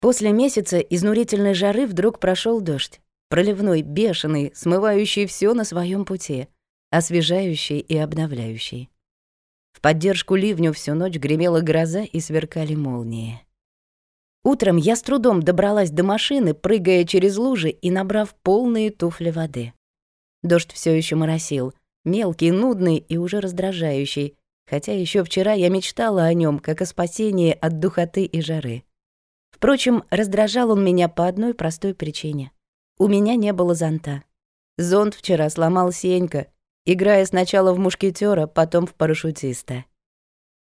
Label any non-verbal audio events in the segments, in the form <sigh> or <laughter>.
После месяца изнурительной жары вдруг прошел дождь. Проливной, бешеный, смывающий все на своем пути, освежающий и обновляющий. В поддержку ливню всю ночь гремела гроза и сверкали молнии. Утром я с трудом добралась до машины, прыгая через лужи и набрав полные туфли воды. Дождь все еще моросил, мелкий, нудный и уже раздражающий, хотя еще вчера я мечтала о нем как о спасении от духоты и жары. Впрочем, раздражал он меня по одной простой причине. У меня не было зонта. Зонт вчера сломал Сенька, играя сначала в мушкетера, потом в парашютиста.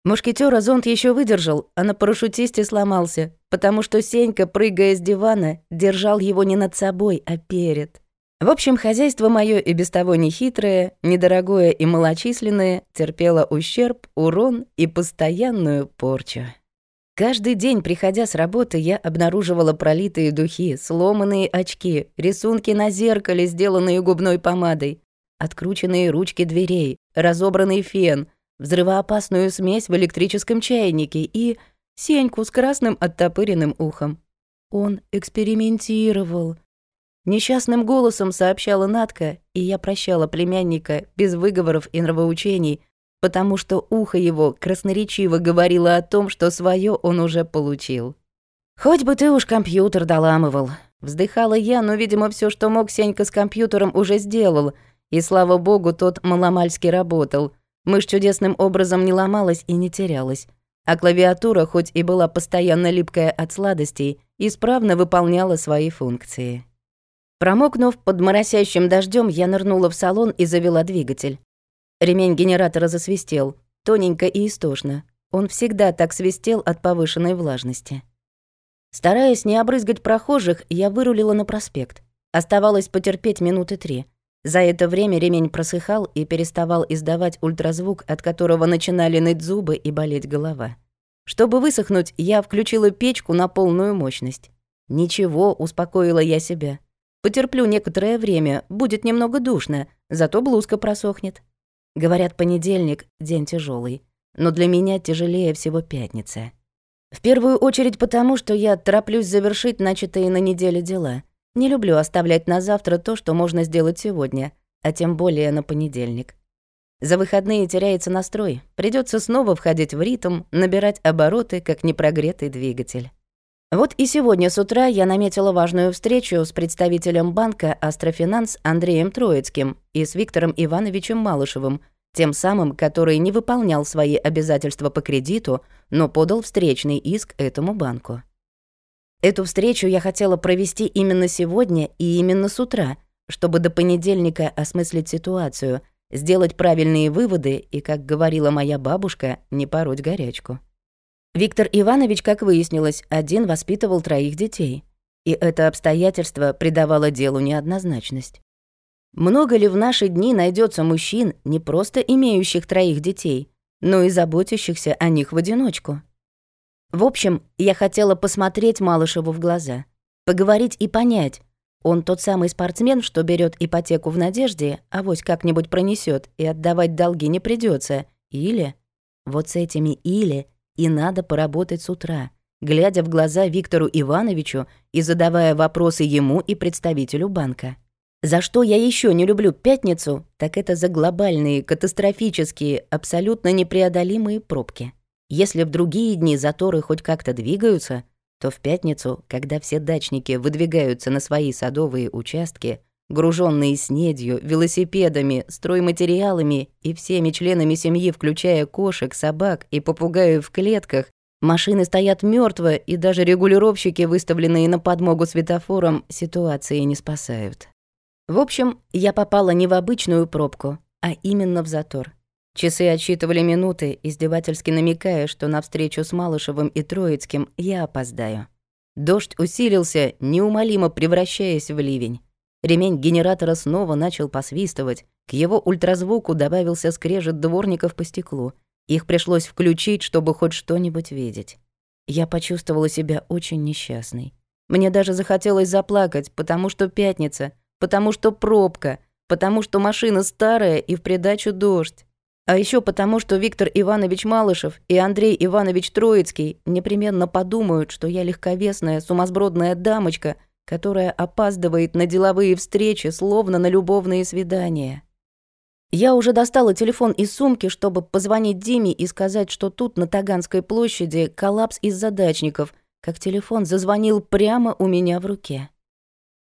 Мушкетера зонт еще выдержал, а на парашютисте сломался, потому что Сенька, прыгая с дивана, держал его не над собой, а перед. В общем, хозяйство мое и без того нехитрое, недорогое и малочисленное терпело ущерб, урон и постоянную порчу. Каждый день, приходя с работы, я обнаруживала пролитые духи, сломанные очки, рисунки на зеркале, сделанные губной помадой, открученные ручки дверей, разобранный фен, взрывоопасную смесь в электрическом чайнике и Сеньку с красным оттопыренным ухом. Он экспериментировал. Несчастным голосом сообщала Натка, и я прощала племянника без выговоров и нравоучений, потому что ухо его красноречиво говорило о том, что свое он уже получил. «Хоть бы ты уж компьютер доламывал», — вздыхала я, но, видимо, все, что мог Сенька с компьютером, уже сделал — и слава богу, тот маломальски работал. Мышь чудесным образом не ломалась и не терялась. А клавиатура, хоть и была постоянно липкая от сладостей, исправно выполняла свои функции. Промокнув под моросящим дождем, я нырнула в салон и завела двигатель. Ремень генератора засвистел, тоненько и истошно. Он всегда так свистел от повышенной влажности. Стараясь не обрызгать прохожих, я вырулила на проспект. Оставалось потерпеть минуты три. За это время ремень просыхал и переставал издавать ультразвук, от которого начинали ныть зубы и болеть голова. Чтобы высохнуть, я включила печку на полную мощность. Ничего, успокоила я себя. Потерплю некоторое время, будет немного душно, зато блузка просохнет. Говорят, понедельник — день тяжелый, но для меня тяжелее всего пятница. В первую очередь потому, что я тороплюсь завершить начатые на неделе дела — не люблю оставлять на завтра то, что можно сделать сегодня, а тем более на понедельник. За выходные теряется настрой, придется снова входить в ритм, набирать обороты, как непрогретый двигатель. Вот и сегодня с утра я наметила важную встречу с представителем банка «Астрофинанс» Андреем Троицким и с Виктором Ивановичем Малышевым, тем самым, который не выполнял свои обязательства по кредиту, но подал встречный иск этому банку. Эту встречу я хотела провести именно сегодня и именно с утра, чтобы до понедельника осмыслить ситуацию, сделать правильные выводы и, как говорила моя бабушка, не пороть горячку. Виктор Иванович, как выяснилось, один воспитывал троих детей. И это обстоятельство придавало делу неоднозначность. Много ли в наши дни найдется мужчин, не просто имеющих троих детей, но и заботящихся о них в одиночку? В общем, я хотела посмотреть Малышеву в глаза, поговорить и понять, он тот самый спортсмен, что берет ипотеку в надежде, а вось как-нибудь пронесет и отдавать долги не придется. Или... Вот с этими «или» и надо поработать с утра, глядя в глаза Виктору Ивановичу и задавая вопросы ему и представителю банка. За что я еще не люблю пятницу, так это за глобальные, катастрофические, абсолютно непреодолимые пробки. Если в другие дни заторы хоть как-то двигаются, то в пятницу, когда все дачники выдвигаются на свои садовые участки, груженные снедью, велосипедами, стройматериалами и всеми членами семьи, включая кошек, собак и попугаев в клетках, машины стоят мертво, и даже регулировщики, выставленные на подмогу светофорам, ситуации не спасают. В общем, я попала не в обычную пробку, а именно в затор. Часы отсчитывали минуты, издевательски намекая, что на встречу с Малышевым и Троицким я опоздаю. Дождь усилился, неумолимо превращаясь в ливень. Ремень генератора снова начал посвистывать. К его ультразвуку добавился скрежет дворников по стеклу. Их пришлось включить, чтобы хоть что-нибудь видеть. Я почувствовала себя очень несчастной. Мне даже захотелось заплакать, потому что пятница, потому что пробка, потому что машина старая и в придачу дождь. А еще потому, что Виктор Иванович Малышев и Андрей Иванович Троицкий непременно подумают, что я легковесная, сумасбродная дамочка, которая опаздывает на деловые встречи, словно на любовные свидания. Я уже достала телефон из сумки, чтобы позвонить Диме и сказать, что тут, на Таганской площади, коллапс из задачников, как телефон зазвонил прямо у меня в руке.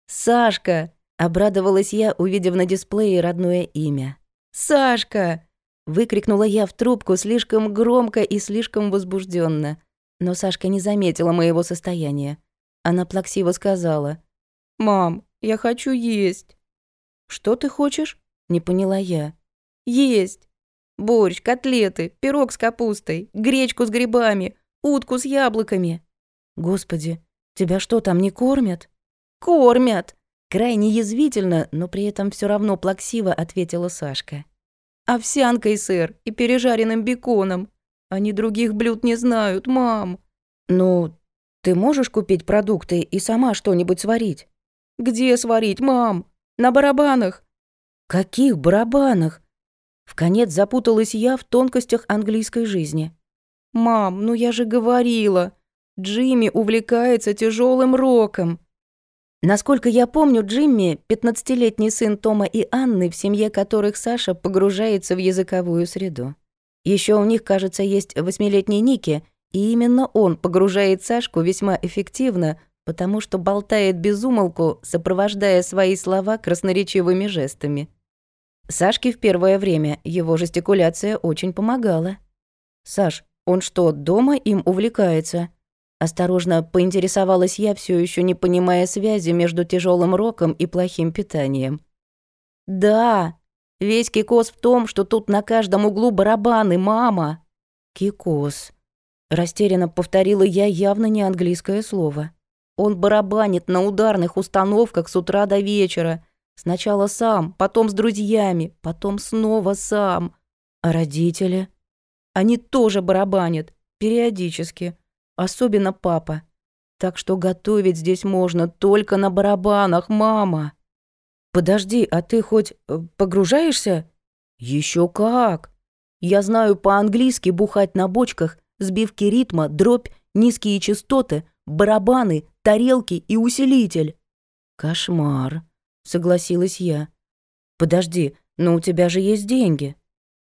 «Сашка!» — обрадовалась я, увидев на дисплее родное имя. «Сашка!» — выкрикнула я в трубку слишком громко и слишком возбужденно. Но Сашка не заметила моего состояния. Она плаксиво сказала. «Мам, я хочу есть». «Что ты хочешь?» Не поняла я. Есть. Борщ, котлеты, пирог с капустой, гречку с грибами, утку с яблоками. Господи, тебя что, там не кормят? Кормят. Крайне язвительно, но при этом все равно плаксиво ответила Сашка. Овсянкой, сэр, и пережаренным беконом. Они других блюд не знают, мам. Ну, ты можешь купить продукты и сама что-нибудь сварить? Где сварить, мам? На барабанах. Каких барабанах? В конец запуталась я в тонкостях английской жизни. Мам, ну я же говорила, Джимми увлекается тяжелым роком. Насколько я помню, Джимми – 15-летний сын Тома и Анны, в семье которых Саша погружается в языковую среду. Еще у них, кажется, есть восьмилетний Ники, и именно он погружает Сашку весьма эффективно, потому что болтает без умолку, сопровождая свои слова красноречивыми жестами. Сашке в первое время его жестикуляция очень помогала. «Саш, он что, дома им увлекается?» Осторожно поинтересовалась я, все еще не понимая связи между тяжелым роком и плохим питанием. «Да, весь кикос в том, что тут на каждом углу барабаны, мама!» «Кикос», — растерянно повторила я явно не английское слово. «Он барабанит на ударных установках с утра до вечера, Сначала сам, потом с друзьями, потом снова сам. А родители? Они тоже барабанят, периодически. Особенно папа. Так что готовить здесь можно только на барабанах, мама. Подожди, а ты хоть э, погружаешься? Еще как. Я знаю по-английски бухать на бочках, сбивки ритма, дробь, низкие частоты, барабаны, тарелки и усилитель. Кошмар. — согласилась я. «Подожди, но у тебя же есть деньги.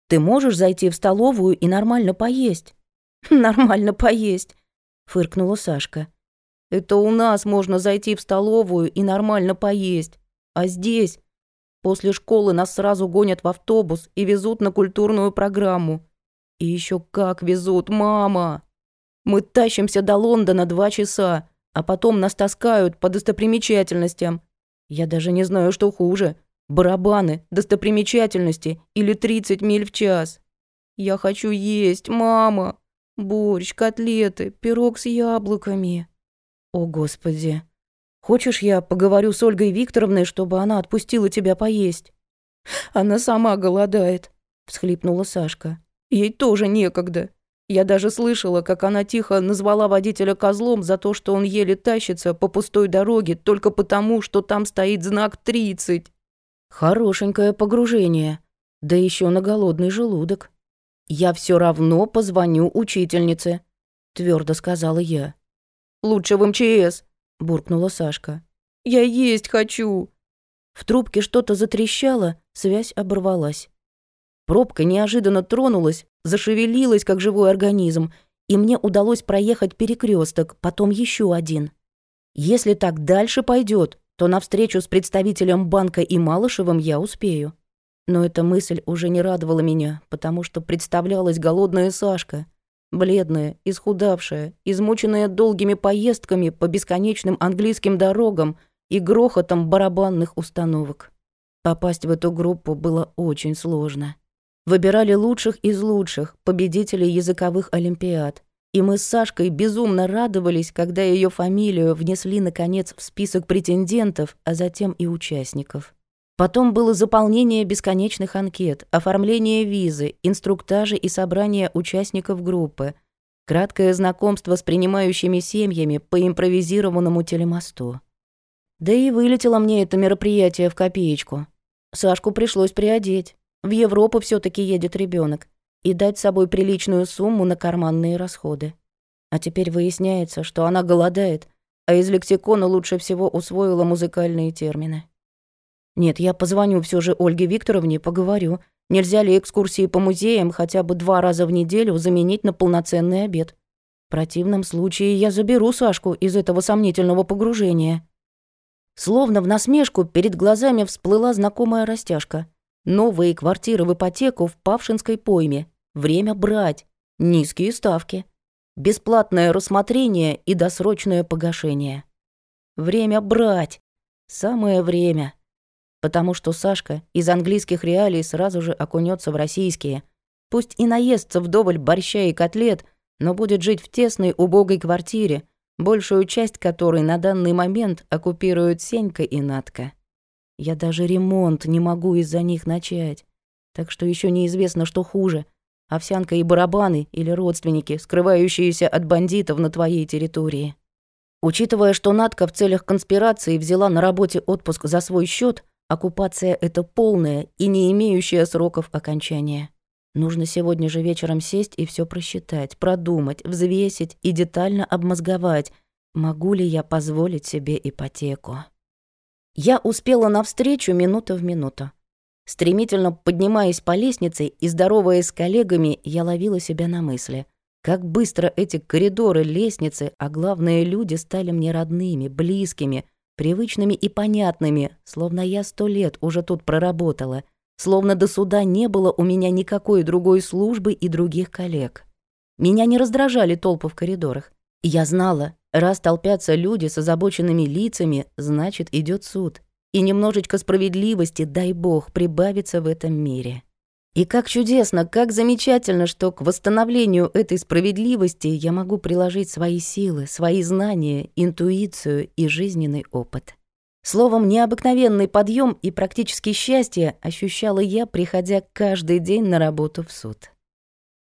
Ты можешь зайти в столовую и нормально поесть?» <laughs> «Нормально поесть», — фыркнула Сашка. «Это у нас можно зайти в столовую и нормально поесть. А здесь...» После школы нас сразу гонят в автобус и везут на культурную программу. И еще как везут, мама! Мы тащимся до Лондона два часа, а потом нас таскают по достопримечательностям. Я даже не знаю, что хуже. Барабаны, достопримечательности или 30 миль в час. Я хочу есть, мама. Борщ, котлеты, пирог с яблоками. О, Господи. Хочешь, я поговорю с Ольгой Викторовной, чтобы она отпустила тебя поесть? Она сама голодает, всхлипнула Сашка. Ей тоже некогда. Я даже слышала, как она тихо назвала водителя козлом за то, что он еле тащится по пустой дороге только потому, что там стоит знак 30. Хорошенькое погружение. Да еще на голодный желудок. Я все равно позвоню учительнице, твердо сказала я. Лучше в МЧС, буркнула Сашка. Я есть хочу. В трубке что-то затрещало, связь оборвалась. Пробка неожиданно тронулась, зашевелилась, как живой организм, и мне удалось проехать перекресток, потом еще один. Если так дальше пойдет, то на встречу с представителем банка и Малышевым я успею. Но эта мысль уже не радовала меня, потому что представлялась голодная Сашка, бледная, исхудавшая, измученная долгими поездками по бесконечным английским дорогам и грохотом барабанных установок. Попасть в эту группу было очень сложно. Выбирали лучших из лучших, победителей языковых олимпиад. И мы с Сашкой безумно радовались, когда ее фамилию внесли, наконец, в список претендентов, а затем и участников. Потом было заполнение бесконечных анкет, оформление визы, инструктажи и собрание участников группы, краткое знакомство с принимающими семьями по импровизированному телемосту. Да и вылетело мне это мероприятие в копеечку. Сашку пришлось приодеть. В Европу все таки едет ребенок и дать собой приличную сумму на карманные расходы. А теперь выясняется, что она голодает, а из лексикона лучше всего усвоила музыкальные термины. Нет, я позвоню все же Ольге Викторовне, поговорю, нельзя ли экскурсии по музеям хотя бы два раза в неделю заменить на полноценный обед. В противном случае я заберу Сашку из этого сомнительного погружения. Словно в насмешку перед глазами всплыла знакомая растяжка. Новые квартиры в ипотеку в Павшинской пойме. Время брать. Низкие ставки. Бесплатное рассмотрение и досрочное погашение. Время брать. Самое время. Потому что Сашка из английских реалий сразу же окунется в российские. Пусть и наестся вдоволь борща и котлет, но будет жить в тесной убогой квартире, большую часть которой на данный момент оккупируют Сенька и Натка. Я даже ремонт не могу из-за них начать. Так что еще неизвестно, что хуже. Овсянка и барабаны или родственники, скрывающиеся от бандитов на твоей территории. Учитывая, что Натка в целях конспирации взяла на работе отпуск за свой счет, оккупация это полная и не имеющая сроков окончания. Нужно сегодня же вечером сесть и все просчитать, продумать, взвесить и детально обмозговать, могу ли я позволить себе ипотеку. Я успела навстречу минута в минуту. Стремительно поднимаясь по лестнице и здороваясь с коллегами, я ловила себя на мысли. Как быстро эти коридоры, лестницы, а главное, люди стали мне родными, близкими, привычными и понятными, словно я сто лет уже тут проработала, словно до суда не было у меня никакой другой службы и других коллег. Меня не раздражали толпы в коридорах. Я знала, Раз толпятся люди с озабоченными лицами, значит, идет суд. И немножечко справедливости, дай бог, прибавится в этом мире. И как чудесно, как замечательно, что к восстановлению этой справедливости я могу приложить свои силы, свои знания, интуицию и жизненный опыт. Словом, необыкновенный подъем и практически счастье ощущала я, приходя каждый день на работу в суд.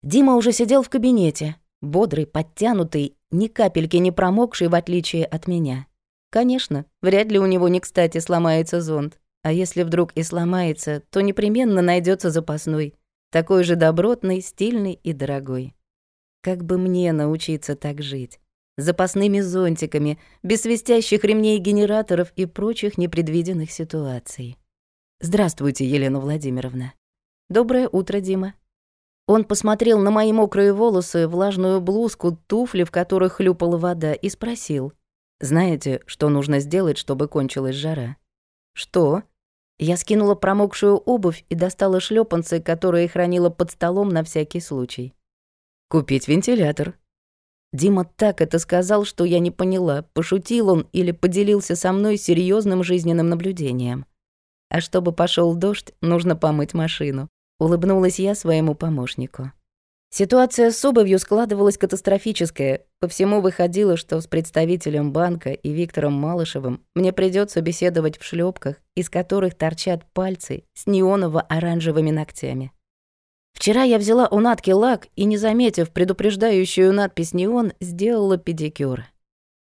Дима уже сидел в кабинете, бодрый, подтянутый, ни капельки не промокший, в отличие от меня. Конечно, вряд ли у него не кстати сломается зонт. А если вдруг и сломается, то непременно найдется запасной, такой же добротный, стильный и дорогой. Как бы мне научиться так жить? Запасными зонтиками, без свистящих ремней генераторов и прочих непредвиденных ситуаций. Здравствуйте, Елена Владимировна. Доброе утро, Дима. Он посмотрел на мои мокрые волосы, влажную блузку, туфли, в которых хлюпала вода, и спросил. «Знаете, что нужно сделать, чтобы кончилась жара?» «Что?» Я скинула промокшую обувь и достала шлепанцы, которые хранила под столом на всякий случай. «Купить вентилятор». Дима так это сказал, что я не поняла, пошутил он или поделился со мной серьезным жизненным наблюдением. А чтобы пошел дождь, нужно помыть машину. Улыбнулась я своему помощнику. Ситуация с обувью складывалась катастрофическая. По всему выходило, что с представителем банка и Виктором Малышевым мне придется беседовать в шлепках, из которых торчат пальцы с неоново-оранжевыми ногтями. Вчера я взяла у Натки лак и, не заметив предупреждающую надпись «Неон», сделала педикюр.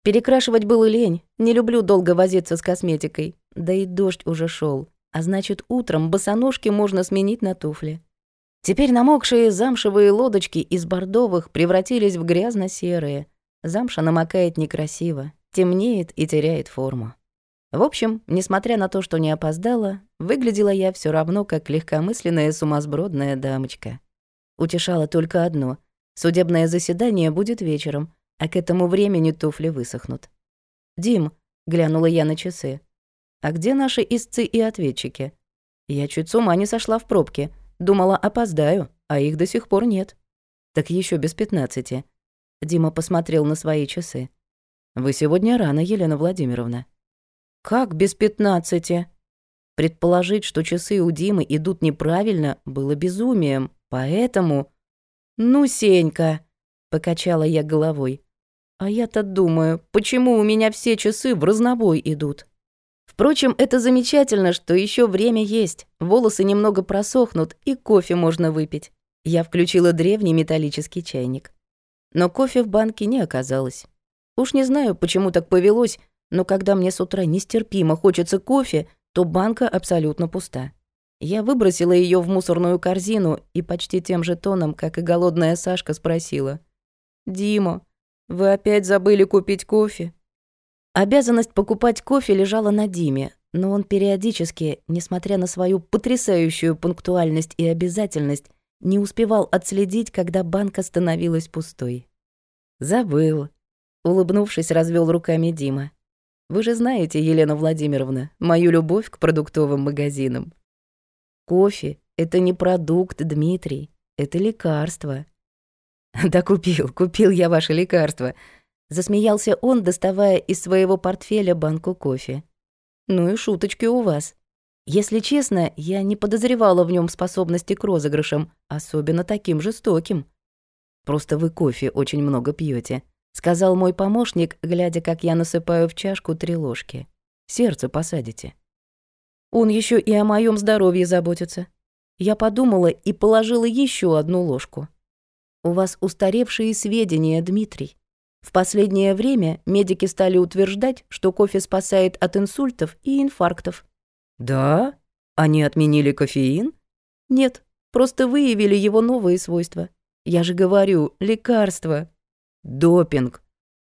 Перекрашивать было лень, не люблю долго возиться с косметикой, да и дождь уже шел а значит, утром босоножки можно сменить на туфли. Теперь намокшие замшевые лодочки из бордовых превратились в грязно-серые. Замша намокает некрасиво, темнеет и теряет форму. В общем, несмотря на то, что не опоздала, выглядела я все равно как легкомысленная сумасбродная дамочка. Утешало только одно — судебное заседание будет вечером, а к этому времени туфли высохнут. «Дим», — глянула я на часы, а где наши истцы и ответчики? Я чуть с ума не сошла в пробке. Думала, опоздаю, а их до сих пор нет. Так еще без пятнадцати. Дима посмотрел на свои часы. Вы сегодня рано, Елена Владимировна. Как без пятнадцати? Предположить, что часы у Димы идут неправильно, было безумием. Поэтому... «Ну, Сенька!» — покачала я головой. «А я-то думаю, почему у меня все часы в разнобой идут?» Впрочем, это замечательно, что еще время есть. Волосы немного просохнут, и кофе можно выпить. Я включила древний металлический чайник. Но кофе в банке не оказалось. Уж не знаю, почему так повелось, но когда мне с утра нестерпимо хочется кофе, то банка абсолютно пуста. Я выбросила ее в мусорную корзину и почти тем же тоном, как и голодная Сашка, спросила. «Дима, вы опять забыли купить кофе?» Обязанность покупать кофе лежала на Диме, но он периодически, несмотря на свою потрясающую пунктуальность и обязательность, не успевал отследить, когда банка становилась пустой. «Забыл», — улыбнувшись, развел руками Дима. «Вы же знаете, Елена Владимировна, мою любовь к продуктовым магазинам. Кофе — это не продукт, Дмитрий, это лекарство». «Да купил, купил я ваше лекарство», — засмеялся он, доставая из своего портфеля банку кофе. «Ну и шуточки у вас. Если честно, я не подозревала в нем способности к розыгрышам, особенно таким жестоким. Просто вы кофе очень много пьете, сказал мой помощник, глядя, как я насыпаю в чашку три ложки. Сердце посадите. Он еще и о моем здоровье заботится. Я подумала и положила еще одну ложку. У вас устаревшие сведения, Дмитрий. В последнее время медики стали утверждать, что кофе спасает от инсультов и инфарктов. Да? Они отменили кофеин? Нет, просто выявили его новые свойства. Я же говорю, лекарство. Допинг.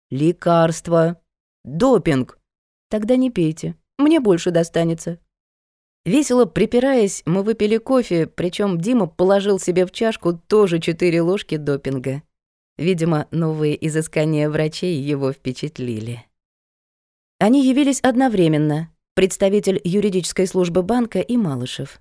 Лекарство. Допинг. Тогда не пейте, мне больше достанется. Весело припираясь, мы выпили кофе, причем Дима положил себе в чашку тоже четыре ложки допинга. Видимо, новые изыскания врачей его впечатлили. Они явились одновременно, представитель юридической службы банка и Малышев.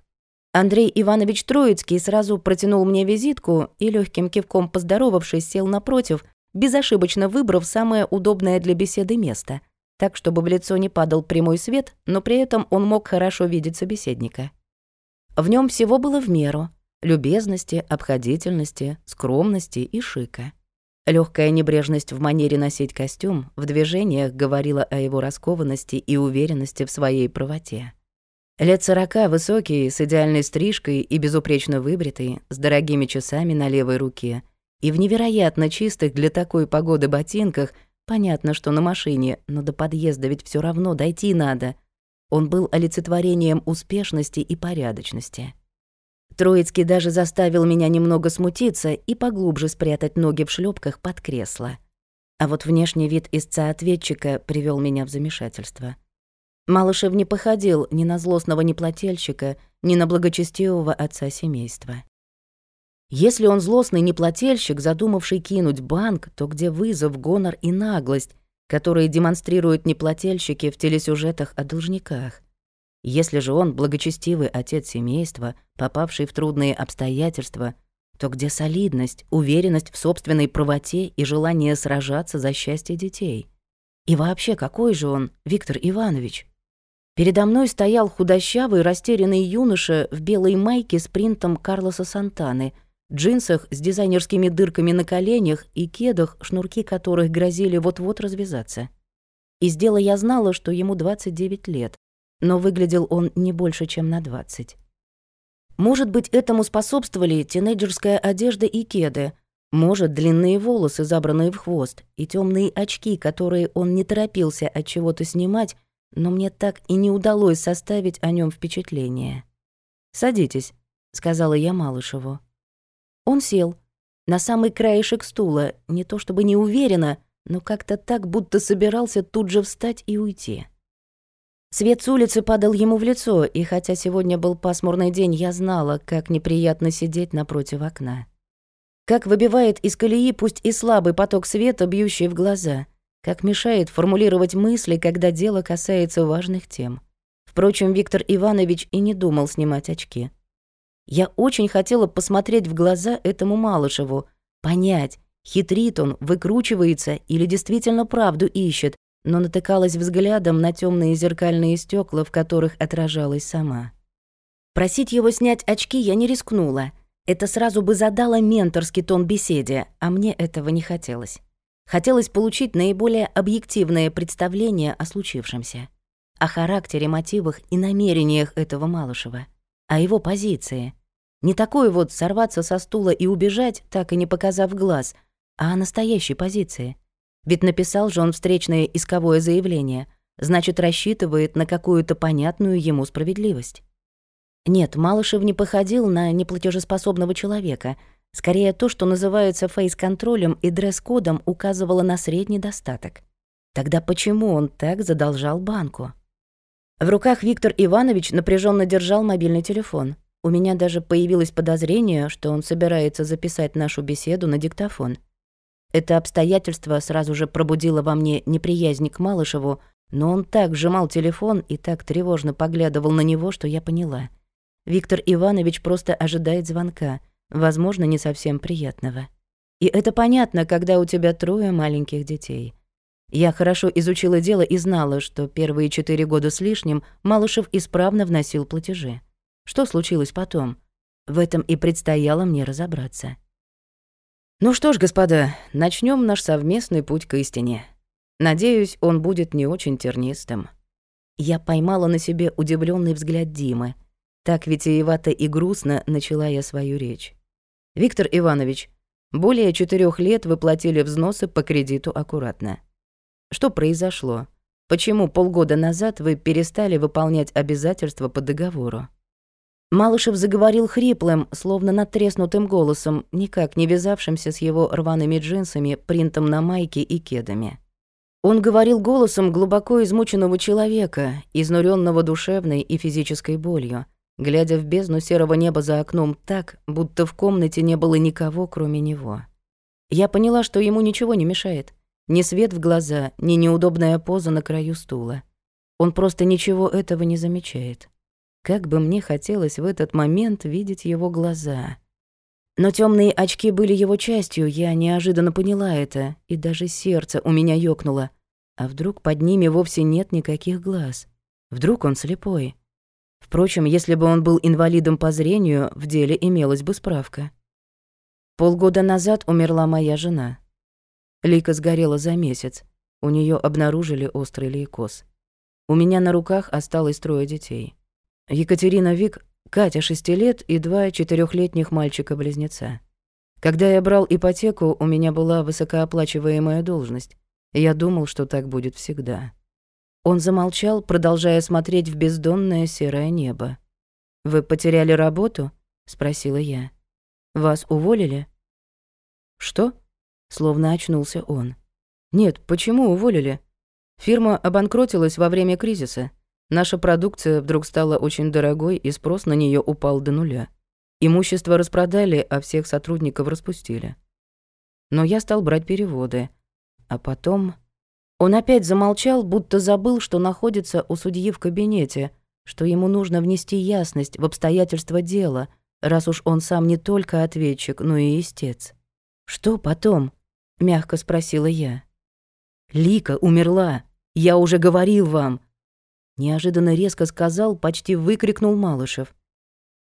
Андрей Иванович Троицкий сразу протянул мне визитку и легким кивком поздоровавшись, сел напротив, безошибочно выбрав самое удобное для беседы место, так, чтобы в лицо не падал прямой свет, но при этом он мог хорошо видеть собеседника. В нем всего было в меру — любезности, обходительности, скромности и шика. Легкая небрежность в манере носить костюм в движениях говорила о его раскованности и уверенности в своей правоте. Лет сорока, высокий, с идеальной стрижкой и безупречно выбритый, с дорогими часами на левой руке и в невероятно чистых для такой погоды ботинках, понятно, что на машине, но до подъезда ведь все равно дойти надо. Он был олицетворением успешности и порядочности. Троицкий даже заставил меня немного смутиться и поглубже спрятать ноги в шлепках под кресло. А вот внешний вид истца-ответчика привел меня в замешательство. Малышев не походил ни на злостного неплательщика, ни на благочестивого отца семейства. Если он злостный неплательщик, задумавший кинуть банк, то где вызов, гонор и наглость, которые демонстрируют неплательщики в телесюжетах о должниках? Если же он благочестивый отец семейства, попавший в трудные обстоятельства, то где солидность, уверенность в собственной правоте и желание сражаться за счастье детей? И вообще, какой же он, Виктор Иванович? Передо мной стоял худощавый, растерянный юноша в белой майке с принтом Карлоса Сантаны, джинсах с дизайнерскими дырками на коленях и кедах, шнурки которых грозили вот-вот развязаться. Из дела я знала, что ему 29 лет, но выглядел он не больше, чем на 20. Может быть, этому способствовали тинейджерская одежда и кеды, может, длинные волосы, забранные в хвост, и темные очки, которые он не торопился от чего-то снимать, но мне так и не удалось составить о нем впечатление. «Садитесь», — сказала я Малышеву. Он сел, на самый краешек стула, не то чтобы не уверенно, но как-то так, будто собирался тут же встать и уйти. Свет с улицы падал ему в лицо, и хотя сегодня был пасмурный день, я знала, как неприятно сидеть напротив окна. Как выбивает из колеи пусть и слабый поток света, бьющий в глаза. Как мешает формулировать мысли, когда дело касается важных тем. Впрочем, Виктор Иванович и не думал снимать очки. Я очень хотела посмотреть в глаза этому Малышеву, понять, хитрит он, выкручивается или действительно правду ищет, но натыкалась взглядом на темные зеркальные стекла, в которых отражалась сама. Просить его снять очки я не рискнула. Это сразу бы задало менторский тон беседе, а мне этого не хотелось. Хотелось получить наиболее объективное представление о случившемся. О характере, мотивах и намерениях этого Малышева. О его позиции. Не такой вот сорваться со стула и убежать, так и не показав глаз, а о настоящей позиции — ведь написал же он встречное исковое заявление, значит, рассчитывает на какую-то понятную ему справедливость. Нет, Малышев не походил на неплатежеспособного человека. Скорее, то, что называется фейс-контролем и дресс-кодом, указывало на средний достаток. Тогда почему он так задолжал банку? В руках Виктор Иванович напряженно держал мобильный телефон. У меня даже появилось подозрение, что он собирается записать нашу беседу на диктофон. Это обстоятельство сразу же пробудило во мне неприязнь к Малышеву, но он так сжимал телефон и так тревожно поглядывал на него, что я поняла. Виктор Иванович просто ожидает звонка, возможно, не совсем приятного. И это понятно, когда у тебя трое маленьких детей. Я хорошо изучила дело и знала, что первые четыре года с лишним Малышев исправно вносил платежи. Что случилось потом? В этом и предстояло мне разобраться. Ну что ж, господа, начнем наш совместный путь к истине. Надеюсь, он будет не очень тернистым. Я поймала на себе удивленный взгляд Димы. Так витиевато и грустно начала я свою речь. Виктор Иванович, более четырех лет вы платили взносы по кредиту аккуратно. Что произошло? Почему полгода назад вы перестали выполнять обязательства по договору? Малышев заговорил хриплым, словно натреснутым голосом, никак не вязавшимся с его рваными джинсами, принтом на майке и кедами. Он говорил голосом глубоко измученного человека, изнуренного душевной и физической болью, глядя в бездну серого неба за окном так, будто в комнате не было никого, кроме него. Я поняла, что ему ничего не мешает. Ни свет в глаза, ни неудобная поза на краю стула. Он просто ничего этого не замечает. Как бы мне хотелось в этот момент видеть его глаза — но темные очки были его частью, я неожиданно поняла это, и даже сердце у меня ёкнуло. А вдруг под ними вовсе нет никаких глаз? Вдруг он слепой? Впрочем, если бы он был инвалидом по зрению, в деле имелась бы справка. Полгода назад умерла моя жена. Лика сгорела за месяц. У нее обнаружили острый лейкоз. У меня на руках осталось трое детей. Екатерина Вик Катя шести лет и два четырехлетних мальчика-близнеца. Когда я брал ипотеку, у меня была высокооплачиваемая должность. Я думал, что так будет всегда. Он замолчал, продолжая смотреть в бездонное серое небо. «Вы потеряли работу?» — спросила я. «Вас уволили?» «Что?» — словно очнулся он. «Нет, почему уволили? Фирма обанкротилась во время кризиса. Наша продукция вдруг стала очень дорогой, и спрос на нее упал до нуля. Имущество распродали, а всех сотрудников распустили. Но я стал брать переводы. А потом... Он опять замолчал, будто забыл, что находится у судьи в кабинете, что ему нужно внести ясность в обстоятельства дела, раз уж он сам не только ответчик, но и истец. «Что потом?» — мягко спросила я. «Лика умерла. Я уже говорил вам. Неожиданно резко сказал, почти выкрикнул Малышев.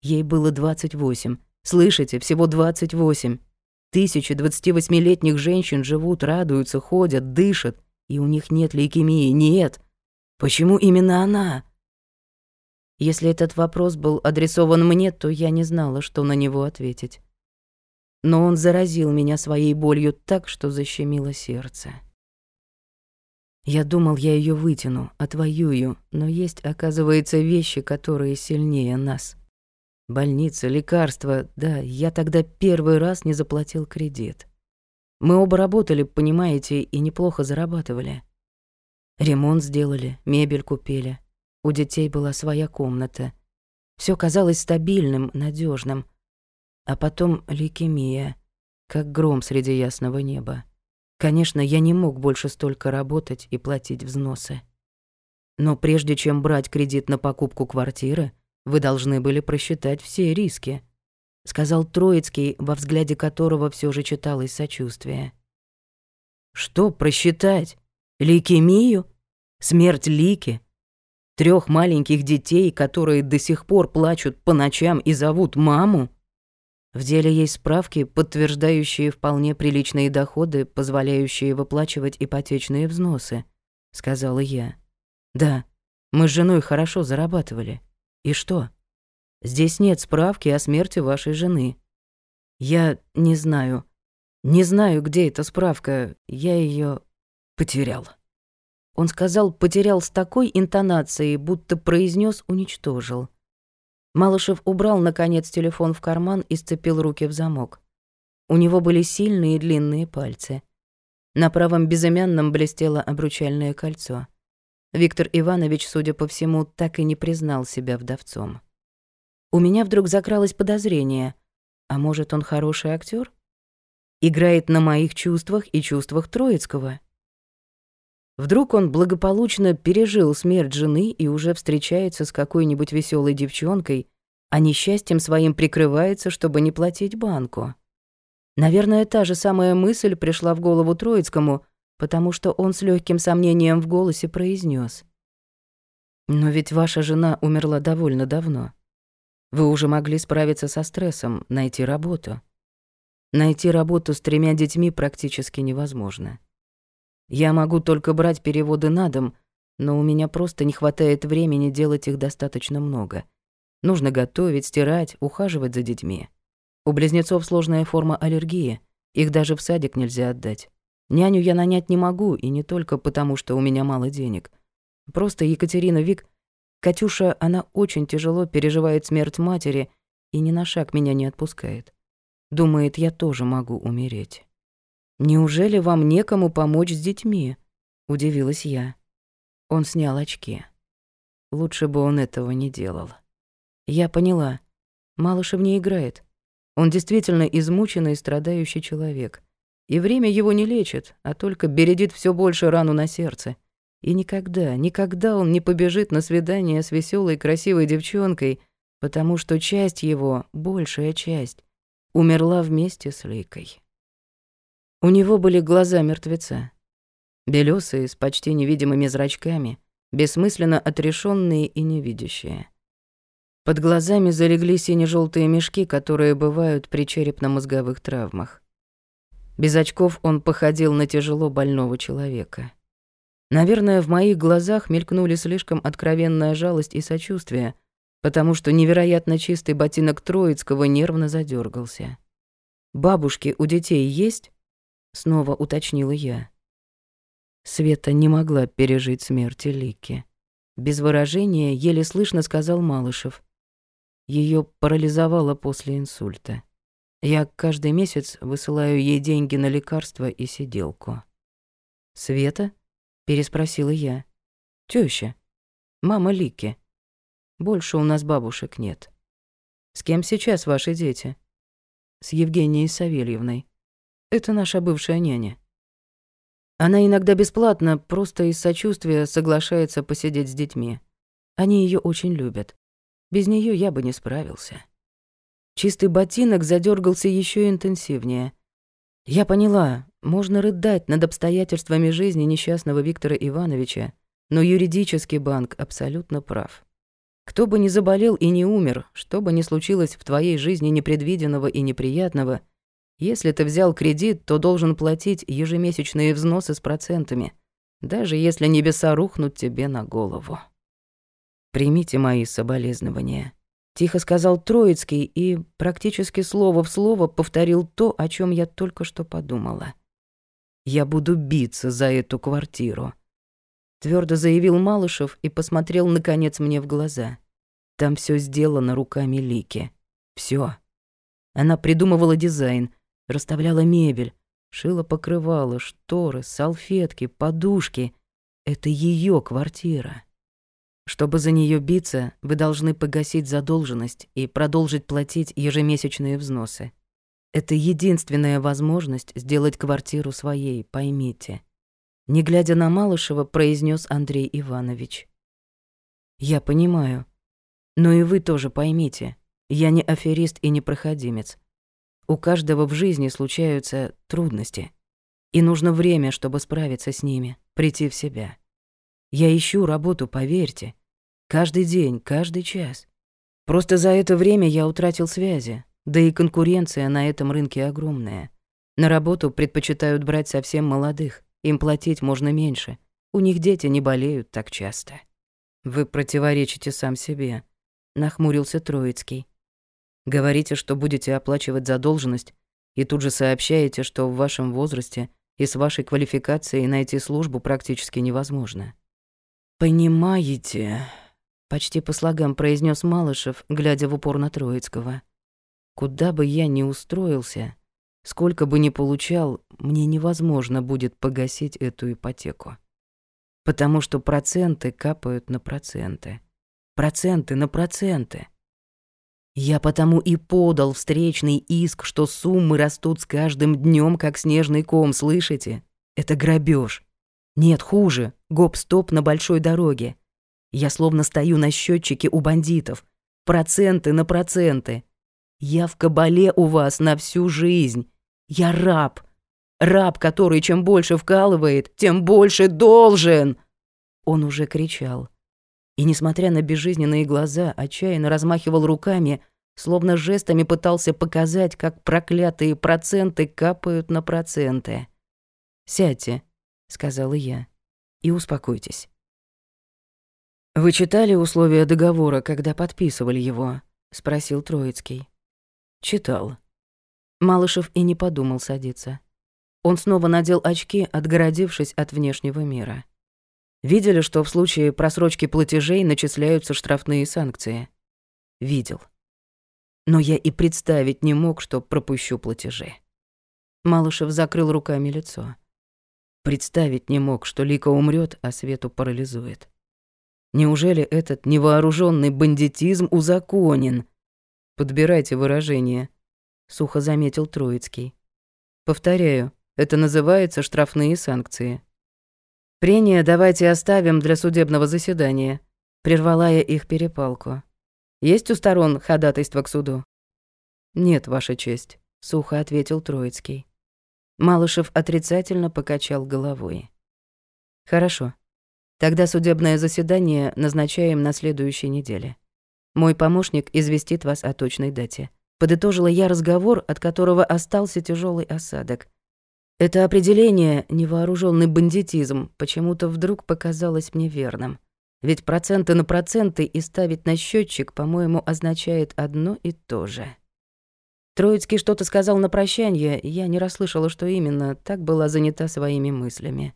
Ей было 28. Слышите, всего 28. Тысячи 28-летних женщин живут, радуются, ходят, дышат, и у них нет лейкемии, нет. Почему именно она? Если этот вопрос был адресован мне, то я не знала, что на него ответить. Но он заразил меня своей болью так, что защемило сердце. Я думал, я ее вытяну, отвоюю, но есть, оказывается, вещи, которые сильнее нас. Больница, лекарства, да, я тогда первый раз не заплатил кредит. Мы оба работали, понимаете, и неплохо зарабатывали. Ремонт сделали, мебель купили. У детей была своя комната. Все казалось стабильным, надежным. А потом лейкемия, как гром среди ясного неба. Конечно, я не мог больше столько работать и платить взносы. Но прежде чем брать кредит на покупку квартиры, вы должны были просчитать все риски, сказал Троицкий, во взгляде которого все же читалось сочувствие. Что просчитать? Лейкемию? Смерть Лики? Трех маленьких детей, которые до сих пор плачут по ночам и зовут маму? В деле есть справки, подтверждающие вполне приличные доходы, позволяющие выплачивать ипотечные взносы, сказала я. Да, мы с женой хорошо зарабатывали. И что? Здесь нет справки о смерти вашей жены. Я не знаю. Не знаю, где эта справка. Я ее потерял. Он сказал «потерял» с такой интонацией, будто произнес «уничтожил». Малышев убрал, наконец, телефон в карман и сцепил руки в замок. У него были сильные длинные пальцы. На правом безымянном блестело обручальное кольцо. Виктор Иванович, судя по всему, так и не признал себя вдовцом. У меня вдруг закралось подозрение. А может, он хороший актер? Играет на моих чувствах и чувствах Троицкого. Вдруг он благополучно пережил смерть жены и уже встречается с какой-нибудь веселой девчонкой, а несчастьем своим прикрывается, чтобы не платить банку. Наверное, та же самая мысль пришла в голову Троицкому, потому что он с легким сомнением в голосе произнес: «Но ведь ваша жена умерла довольно давно. Вы уже могли справиться со стрессом, найти работу. Найти работу с тремя детьми практически невозможно. Я могу только брать переводы на дом, но у меня просто не хватает времени делать их достаточно много. Нужно готовить, стирать, ухаживать за детьми. У близнецов сложная форма аллергии, их даже в садик нельзя отдать. Няню я нанять не могу, и не только потому, что у меня мало денег. Просто Екатерина Вик... Катюша, она очень тяжело переживает смерть матери и ни на шаг меня не отпускает. Думает, я тоже могу умереть. «Неужели вам некому помочь с детьми?» — удивилась я. Он снял очки. Лучше бы он этого не делал. Я поняла. Малышев не играет. Он действительно измученный и страдающий человек. И время его не лечит, а только бередит все больше рану на сердце. И никогда, никогда он не побежит на свидание с веселой красивой девчонкой, потому что часть его, большая часть, умерла вместе с Лейкой. У него были глаза мертвеца. Белёсые, с почти невидимыми зрачками, бессмысленно отрешенные и невидящие. Под глазами залегли сине-желтые мешки, которые бывают при черепно-мозговых травмах. Без очков он походил на тяжело больного человека. Наверное, в моих глазах мелькнули слишком откровенная жалость и сочувствие, потому что невероятно чистый ботинок Троицкого нервно задергался. «Бабушки у детей есть?» — снова уточнила я. Света не могла пережить смерти Лики. Без выражения еле слышно сказал Малышев. Ее парализовало после инсульта. Я каждый месяц высылаю ей деньги на лекарства и сиделку. «Света?» — переспросила я. «Тёща. Мама Лики. Больше у нас бабушек нет. С кем сейчас ваши дети?» «С Евгенией Савельевной. Это наша бывшая няня. Она иногда бесплатно, просто из сочувствия соглашается посидеть с детьми. Они ее очень любят. Без нее я бы не справился. Чистый ботинок задергался еще интенсивнее. Я поняла, можно рыдать над обстоятельствами жизни несчастного Виктора Ивановича, но юридический банк абсолютно прав. Кто бы ни заболел и не умер, что бы ни случилось в твоей жизни непредвиденного и неприятного, если ты взял кредит, то должен платить ежемесячные взносы с процентами, даже если небеса рухнут тебе на голову. «Примите мои соболезнования», — тихо сказал Троицкий и практически слово в слово повторил то, о чем я только что подумала. «Я буду биться за эту квартиру», — твердо заявил Малышев и посмотрел, наконец, мне в глаза. «Там все сделано руками Лики. Все. Она придумывала дизайн, расставляла мебель, шила покрывала, шторы, салфетки, подушки. Это ее квартира. Чтобы за нее биться, вы должны погасить задолженность и продолжить платить ежемесячные взносы. Это единственная возможность сделать квартиру своей, поймите. Не глядя на Малышева, произнес Андрей Иванович. Я понимаю. Но и вы тоже поймите. Я не аферист и не проходимец. У каждого в жизни случаются трудности. И нужно время, чтобы справиться с ними, прийти в себя. Я ищу работу, поверьте. Каждый день, каждый час. Просто за это время я утратил связи, да и конкуренция на этом рынке огромная. На работу предпочитают брать совсем молодых, им платить можно меньше. У них дети не болеют так часто. Вы противоречите сам себе, нахмурился Троицкий. Говорите, что будете оплачивать задолженность, и тут же сообщаете, что в вашем возрасте и с вашей квалификацией найти службу практически невозможно. «Понимаете...» почти по слогам произнес Малышев, глядя в упор на Троицкого. Куда бы я ни устроился, сколько бы ни получал, мне невозможно будет погасить эту ипотеку. Потому что проценты капают на проценты. Проценты на проценты. Я потому и подал встречный иск, что суммы растут с каждым днем, как снежный ком, слышите? Это грабеж. Нет, хуже. Гоп-стоп на большой дороге. Я словно стою на счетчике у бандитов. Проценты на проценты. Я в кабале у вас на всю жизнь. Я раб. Раб, который чем больше вкалывает, тем больше должен. Он уже кричал. И, несмотря на безжизненные глаза, отчаянно размахивал руками, словно жестами пытался показать, как проклятые проценты капают на проценты. «Сядьте», — сказала я, — «и успокойтесь». «Вы читали условия договора, когда подписывали его?» — спросил Троицкий. «Читал». Малышев и не подумал садиться. Он снова надел очки, отгородившись от внешнего мира. Видели, что в случае просрочки платежей начисляются штрафные санкции? Видел. Но я и представить не мог, что пропущу платежи. Малышев закрыл руками лицо. Представить не мог, что Лика умрет, а Свету парализует. Неужели этот невооруженный бандитизм узаконен? Подбирайте выражение, сухо заметил Троицкий. Повторяю, это называется штрафные санкции. Прения давайте оставим для судебного заседания, прервала я их перепалку. Есть у сторон ходатайство к суду? Нет, ваша честь, сухо ответил Троицкий. Малышев отрицательно покачал головой. Хорошо. Тогда судебное заседание назначаем на следующей неделе. Мой помощник известит вас о точной дате. Подытожила я разговор, от которого остался тяжелый осадок. Это определение невооруженный бандитизм почему-то вдруг показалось мне верным. Ведь проценты на проценты и ставить на счетчик, по-моему, означает одно и то же. Троицкий что-то сказал на прощание, я не расслышала, что именно, так была занята своими мыслями.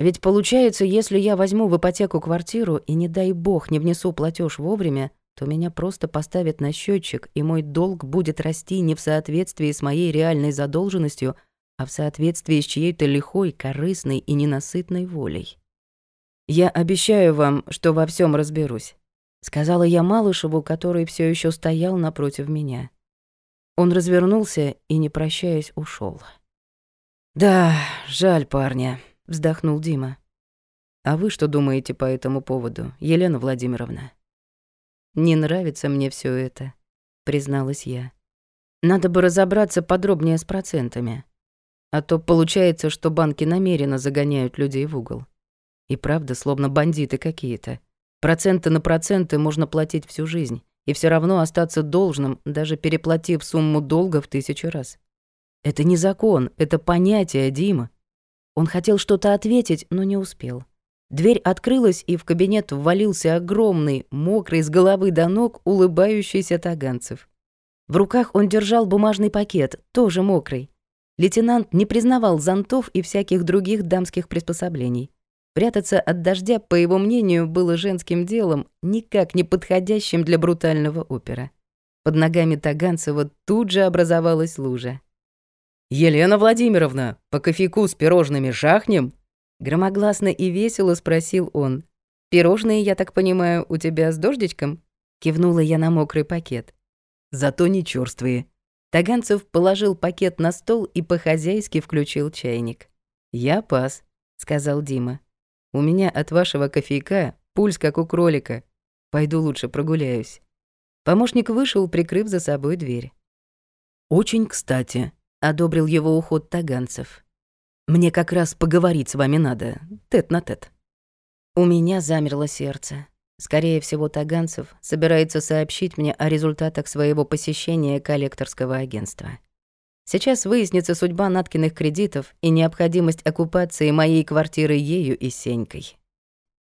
Ведь получается, если я возьму в ипотеку квартиру и, не дай бог, не внесу платеж вовремя, то меня просто поставят на счетчик, и мой долг будет расти не в соответствии с моей реальной задолженностью, а в соответствии с чьей-то лихой, корыстной и ненасытной волей. «Я обещаю вам, что во всем разберусь», — сказала я Малышеву, который все еще стоял напротив меня. Он развернулся и, не прощаясь, ушел. «Да, жаль парня», вздохнул Дима. А вы что думаете по этому поводу, Елена Владимировна? Не нравится мне все это, призналась я. Надо бы разобраться подробнее с процентами. А то получается, что банки намеренно загоняют людей в угол. И правда, словно бандиты какие-то. Проценты на проценты можно платить всю жизнь, и все равно остаться должным, даже переплатив сумму долга в тысячу раз. Это не закон, это понятие, Дима. Он хотел что-то ответить, но не успел. Дверь открылась, и в кабинет ввалился огромный, мокрый с головы до ног, улыбающийся Таганцев. В руках он держал бумажный пакет, тоже мокрый. Лейтенант не признавал зонтов и всяких других дамских приспособлений. Прятаться от дождя, по его мнению, было женским делом, никак не подходящим для брутального опера. Под ногами Таганцева тут же образовалась лужа. «Елена Владимировна, по кофейку с пирожными жахнем?» Громогласно и весело спросил он. «Пирожные, я так понимаю, у тебя с дождичком?» Кивнула я на мокрый пакет. «Зато не чёрствые». Таганцев положил пакет на стол и по-хозяйски включил чайник. «Я пас», — сказал Дима. «У меня от вашего кофейка пульс как у кролика. Пойду лучше прогуляюсь». Помощник вышел, прикрыв за собой дверь. «Очень кстати», одобрил его уход таганцев. «Мне как раз поговорить с вами надо, тет на тет». У меня замерло сердце. Скорее всего, Таганцев собирается сообщить мне о результатах своего посещения коллекторского агентства. Сейчас выяснится судьба Наткиных кредитов и необходимость оккупации моей квартиры ею и Сенькой.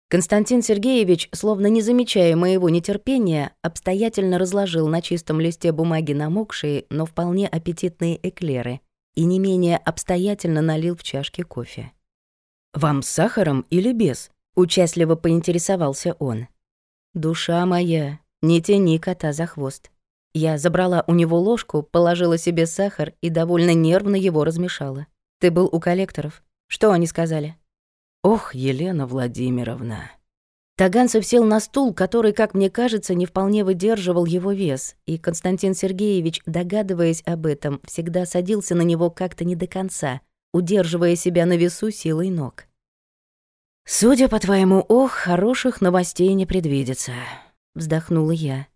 Константин Сергеевич, словно не замечая моего нетерпения, обстоятельно разложил на чистом листе бумаги намокшие, но вполне аппетитные эклеры и не менее обстоятельно налил в чашки кофе. «Вам с сахаром или без?» — участливо поинтересовался он. «Душа моя, не тяни кота за хвост». Я забрала у него ложку, положила себе сахар и довольно нервно его размешала. «Ты был у коллекторов. Что они сказали?» «Ох, Елена Владимировна». Таганцев сел на стул, который, как мне кажется, не вполне выдерживал его вес, и Константин Сергеевич, догадываясь об этом, всегда садился на него как-то не до конца, удерживая себя на весу силой ног. «Судя по твоему «ох», хороших новостей не предвидится», — вздохнула я.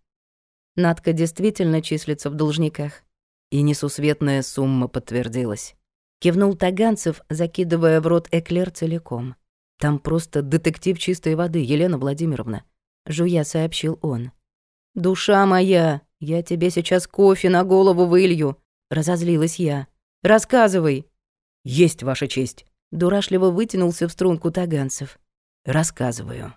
Надка действительно числится в должниках. И несусветная сумма подтвердилась. Кивнул Таганцев, закидывая в рот эклер целиком. «Там просто детектив чистой воды, Елена Владимировна», — жуя сообщил он. «Душа моя, я тебе сейчас кофе на голову вылью», — разозлилась я. «Рассказывай». «Есть, Ваша честь». Дурашливо вытянулся в струнку Таганцев. «Рассказываю».